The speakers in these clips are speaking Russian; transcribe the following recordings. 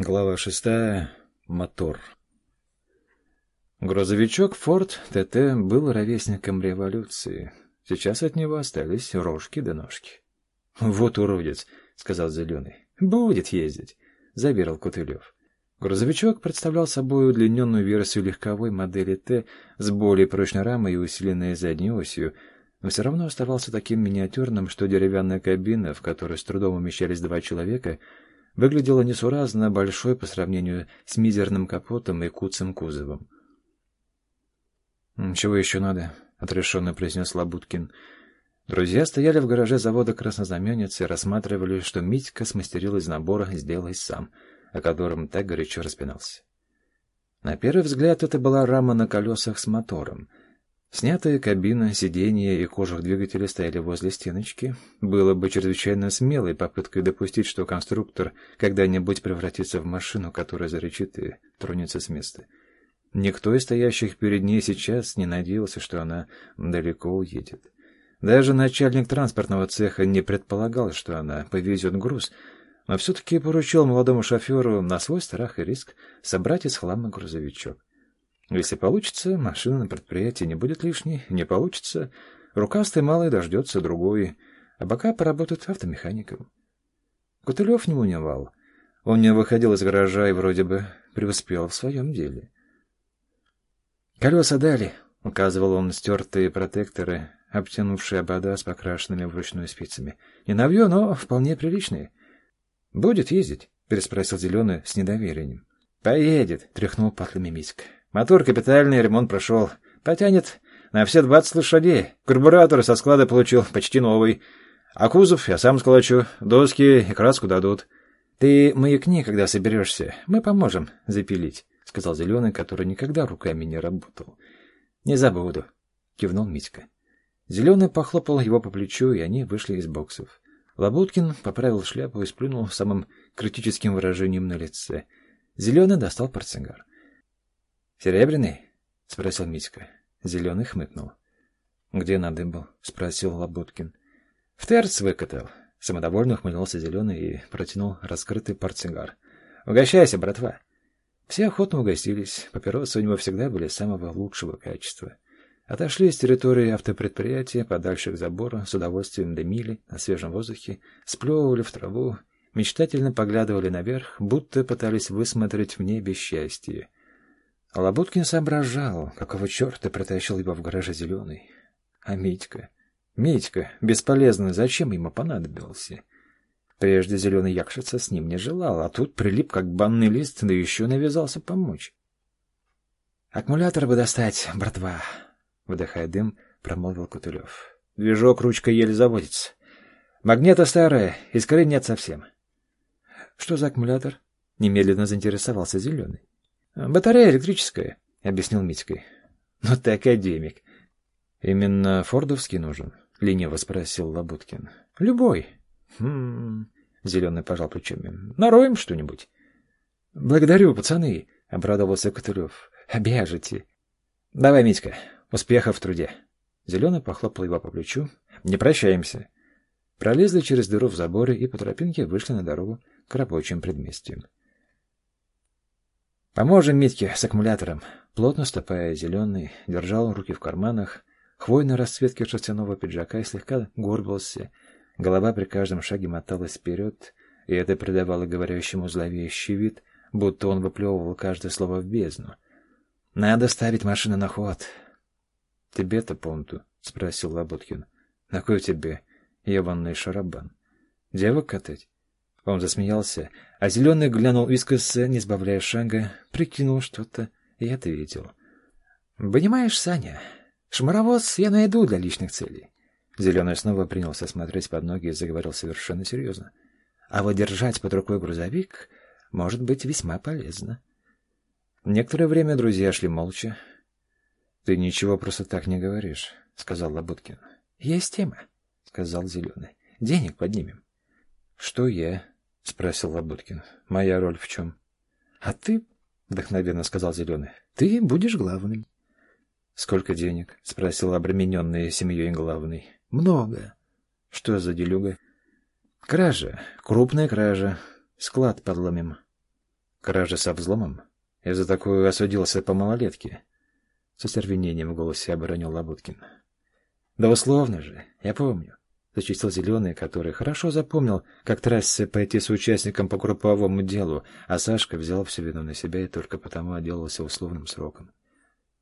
Глава шестая. Мотор. Грузовичок «Форд» ТТ был ровесником революции. Сейчас от него остались рожки да ножки. «Вот уродец», — сказал Зеленый. «Будет ездить», — заверил Кутылев. Грузовичок представлял собой удлиненную версию легковой модели Т с более прочной рамой и усиленной задней осью, но все равно оставался таким миниатюрным, что деревянная кабина, в которой с трудом умещались два человека — выглядела несуразно большой по сравнению с мизерным капотом и куцым кузовом. «Чего еще надо?» — отрешенно произнес Лабуткин. Друзья стояли в гараже завода «Краснознаменец» и рассматривали, что Митька смастерил из набора «Сделай сам», о котором так горячо распинался. На первый взгляд это была рама на колесах с мотором — Снятая кабина, сиденья и кожух двигателя стояли возле стеночки. Было бы чрезвычайно смелой попыткой допустить, что конструктор когда-нибудь превратится в машину, которая зарычит и тронется с места. Никто из стоящих перед ней сейчас не надеялся, что она далеко уедет. Даже начальник транспортного цеха не предполагал, что она повезет груз, но все-таки поручил молодому шоферу на свой страх и риск собрать из хлама грузовичок. Если получится, машина на предприятии не будет лишней. Не получится, рукастый малый дождется другой, а пока поработает автомехаником. Кутылев не унывал. Он не выходил из гаража и вроде бы преуспел в своем деле. «Колеса дали», — указывал он стертые протекторы, обтянувшие обода с покрашенными вручную спицами. «Не навье, но вполне приличные». «Будет ездить?» — переспросил Зеленый с недоверием. «Поедет», — тряхнул патлами Митька. Мотор капитальный, ремонт прошел. Потянет на все двадцать лошадей. Карбуратор со склада получил почти новый. А кузов я сам сколочу. Доски и краску дадут. Ты маякни, когда соберешься. Мы поможем запилить, — сказал Зеленый, который никогда руками не работал. — Не забуду, — кивнул Митька. Зеленый похлопал его по плечу, и они вышли из боксов. Лабуткин поправил шляпу и сплюнул самым критическим выражением на лице. Зеленый достал портсигар. «Серебряный?» — спросил Митька. Зеленый хмыкнул. «Где надыбал?» — спросил Лабуткин. «В терц выкатал». Самодовольно ухмыльнулся Зеленый и протянул раскрытый портсигар. «Угощайся, братва!» Все охотно угостились. Папиросы у него всегда были самого лучшего качества. Отошли с территории автопредприятия подальше к забору, с удовольствием дымили на свежем воздухе, сплевывали в траву, мечтательно поглядывали наверх, будто пытались высмотреть в небе счастье. Лабуткин соображал, какого черта притащил его в гараже зеленый. А Митька? Митька, бесполезно, зачем ему понадобился? Прежде зеленый якшица с ним не желал, а тут прилип как банный лист, да еще навязался помочь. «Аккумулятор бы достать, братва!» Выдыхая дым, промолвил Кутылев. «Движок ручка еле заводится. Магнета старая, искры нет совсем». «Что за аккумулятор?» Немедленно заинтересовался Зеленый. «Батарея электрическая», — объяснил Митька. «Ну ты академик». «Именно фордовский нужен?» — лениво спросил Лабуткин. «Любой». «Хм...» — Зеленый пожал плечами. «Нароем что-нибудь». «Благодарю, пацаны», — обрадовался Котылев. «Обяжете». «Давай, Митька, успехов в труде». Зеленый похлопал его по плечу. «Не прощаемся». Пролезли через дыру в заборе и по тропинке вышли на дорогу к рабочим предместьям. Поможем Митьке с аккумулятором. Плотно стопая зеленый, держал руки в карманах, хвойной расцветки шерстяного пиджака и слегка горбился. Голова при каждом шаге моталась вперед, и это придавало говорящему зловещий вид, будто он выплевывал каждое слово в бездну. «Надо ставить машину на ход». «Тебе-то, Понту?» — спросил Лабуткин. «На кой тебе, ебаный шарабан? Девок катать?» Он засмеялся, а Зеленый глянул искоса, не сбавляя шага, прикинул что-то и ответил. — Понимаешь, Саня, шмаровоз я найду для личных целей. Зеленый снова принялся смотреть под ноги и заговорил совершенно серьезно. А вот держать под рукой грузовик может быть весьма полезно. Некоторое время друзья шли молча. — Ты ничего просто так не говоришь, — сказал Лабуткин. — Есть тема, — сказал Зеленый. — Денег поднимем. — Что я? — спросил Лабуткин. — Моя роль в чем? — А ты, — вдохновенно сказал Зеленый, — ты будешь главным. — Сколько денег? — спросил обремененный семьей главный. — Много. — Что за делюга? — Кража. Крупная кража. Склад подломим. Кража со взломом? Я за такую осудился по малолетке. Со стервенением в голосе оборонил Лабуткин. Да условно же, я помню. Зачистил Зеленый, который хорошо запомнил, как трассе пойти с участником по групповому делу, а Сашка взял всю вину на себя и только потому отделался условным сроком.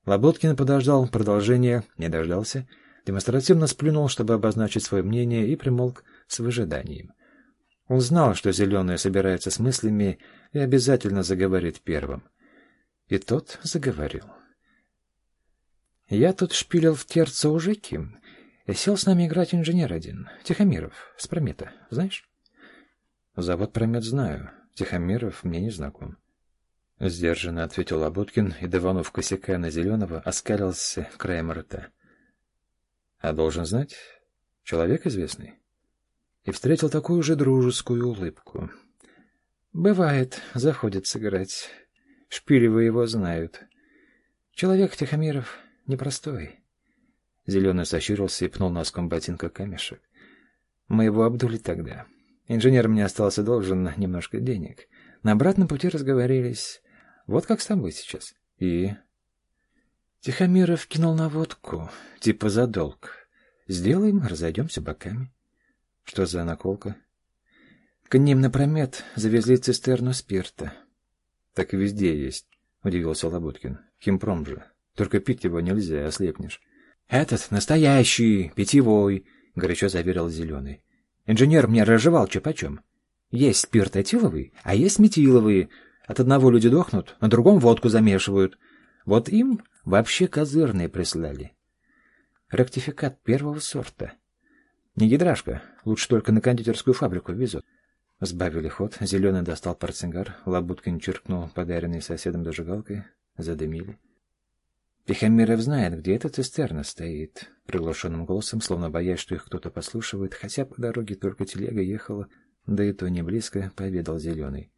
Лоботкин подождал продолжения, не дождался, демонстративно сплюнул, чтобы обозначить свое мнение, и примолк с выжиданием. Он знал, что Зеленый собирается с мыслями и обязательно заговорит первым. И тот заговорил. «Я тут шпилил в терце у Жеки, Сел с нами играть инженер один, Тихомиров, с Промета, знаешь? Завод Промет знаю, Тихомиров мне не знаком. Сдержанно ответил Лабуткин и, даванув косяка на Зеленого, оскалился краем рта. А должен знать, человек известный. И встретил такую же дружескую улыбку. Бывает, заходит сыграть. Шпилевы его знают. Человек Тихомиров непростой. Зеленый сощурился и пнул носком ботинка камешек. Мы его обдули тогда. Инженер мне остался должен немножко денег. На обратном пути разговорились. Вот как с тобой сейчас. И... Тихомиров кинул на водку, типа за долг. Сделаем, разойдемся боками. Что за наколка? К ним на промет завезли цистерну спирта. Так и везде есть, удивился Лабуткин. Химпром же. Только пить его нельзя, ослепнешь. «Этот настоящий, питьевой», — горячо заверил Зеленый. «Инженер мне разжевал чепачом. Есть спирт этиловый, а есть метиловый. От одного люди дохнут, на другом водку замешивают. Вот им вообще козырные прислали. Ректификат первого сорта. Не гидрашка, лучше только на кондитерскую фабрику везут». Сбавили ход, Зеленый достал портсигар, Лабуткин черкнул подаренный соседом дожигалкой, задымили. Тихомиров знает, где эта цистерна стоит. Приглушенным голосом, словно боясь, что их кто-то послушивает, хотя по дороге только телега ехала, да и то не близко, поведал Зеленый.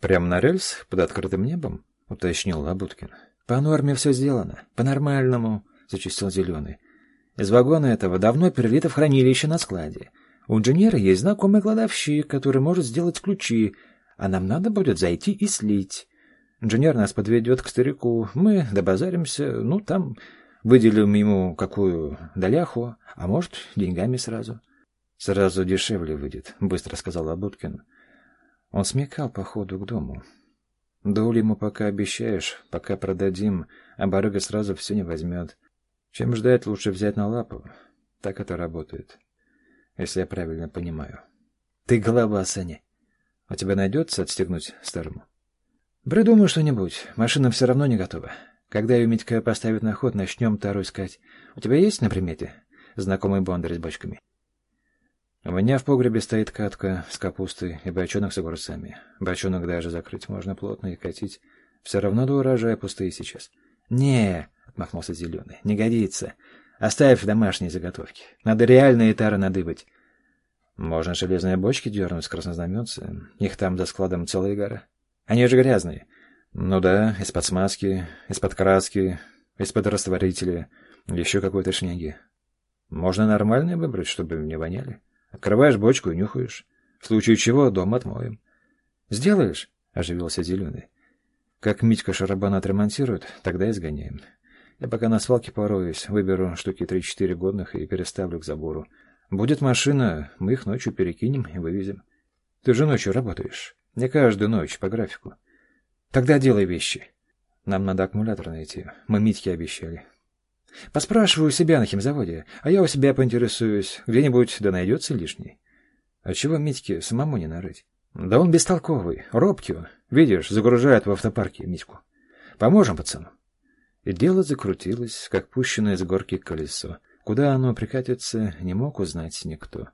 «Прямо на рельс, под открытым небом?» — уточнил Лабуткин. «По норме все сделано. По-нормальному», — зачистил Зеленый. «Из вагона этого давно перелито в хранилище на складе. У инженера есть знакомый кладовщик, который может сделать ключи, а нам надо будет зайти и слить. Инженер нас подведет к старику. Мы добазаримся, ну, там выделим ему какую доляху, а может, деньгами сразу. Сразу дешевле выйдет, быстро сказал Абуткин. Он смекал по ходу к дому. Долю ему пока обещаешь, пока продадим, а барыга сразу все не возьмет. Чем ждать, лучше взять на лапу. Так это работает, если я правильно понимаю. Ты голова, Саня. У тебя найдется отстегнуть старому? Придумаю что-нибудь. Машина все равно не готова. Когда ее Митька поставит на ход, начнем тару искать. У тебя есть на примете знакомый бондарь с бочками? У меня в погребе стоит катка с капустой и бочонок с огурцами. Бочонок даже закрыть можно плотно и катить. Все равно до урожая пустые сейчас. не отмахнулся Зеленый, — не годится. Оставь домашние заготовки. Надо реальные тары надыбать. Можно железные бочки дернуть с краснознаменца. Их там за складом целая гора. Они же грязные. Ну да, из-под смазки, из-под краски, из-под растворителя, еще какой-то шняги. Можно нормальные выбрать, чтобы не воняли. Открываешь бочку и нюхаешь. В случае чего дом отмоем. Сделаешь? Оживился Зеленый. Как Митька шарабан отремонтирует, тогда и сгоняем. Я пока на свалке пороюсь, выберу штуки три-четыре годных и переставлю к забору. Будет машина, мы их ночью перекинем и вывезем. Ты же ночью работаешь. Не каждую ночь, по графику. Тогда делай вещи. Нам надо аккумулятор найти. Мы Митьке обещали. Поспрашиваю себя на химзаводе, а я у себя поинтересуюсь. Где-нибудь да найдется лишний. А чего Митьке самому не нарыть? Да он бестолковый, робкий он. Видишь, загружает в автопарке Митьку. Поможем пацану. И дело закрутилось, как пущенное с горки колесо. Куда оно прикатится, не мог узнать никто.